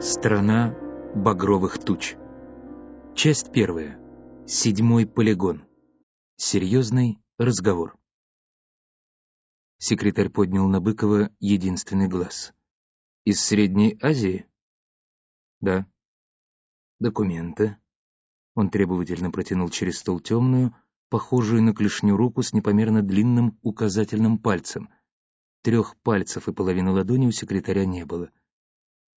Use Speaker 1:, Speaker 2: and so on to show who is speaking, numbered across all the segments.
Speaker 1: Страна багровых туч. Часть первая. Седьмой полигон. Серьезный разговор. Секретарь поднял на Быкова единственный глаз. «Из Средней Азии?» «Да». «Документы». Он требовательно протянул через стол темную, похожую на клешню руку с непомерно длинным указательным пальцем. Трех пальцев и половины ладони у секретаря не было.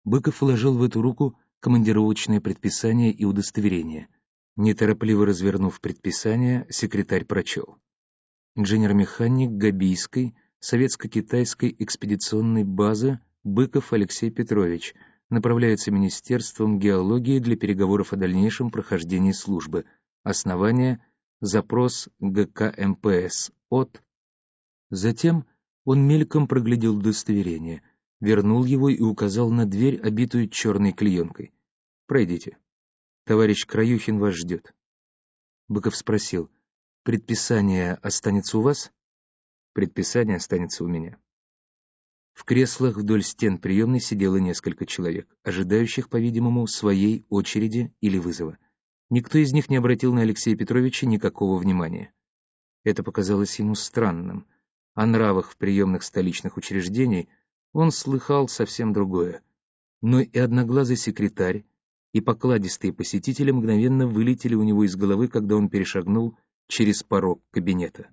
Speaker 1: Быков вложил в эту руку командировочное предписание и удостоверение. Неторопливо развернув предписание, секретарь прочел. Инженер-механик Габийской, советско-китайской экспедиционной базы Быков Алексей Петрович направляется Министерством геологии для переговоров о дальнейшем прохождении службы. Основание — запрос ГК МПС от... Затем он мельком проглядел удостоверение — вернул его и указал на дверь, обитую черной клеенкой. «Пройдите. Товарищ Краюхин вас ждет». Быков спросил, «Предписание останется у вас?» «Предписание останется у меня». В креслах вдоль стен приемной сидело несколько человек, ожидающих, по-видимому, своей очереди или вызова. Никто из них не обратил на Алексея Петровича никакого внимания. Это показалось ему странным. О нравах в приемных столичных учреждений он слыхал совсем другое. Но и одноглазый секретарь, и покладистые посетители мгновенно вылетели у него из головы, когда он перешагнул через порог кабинета.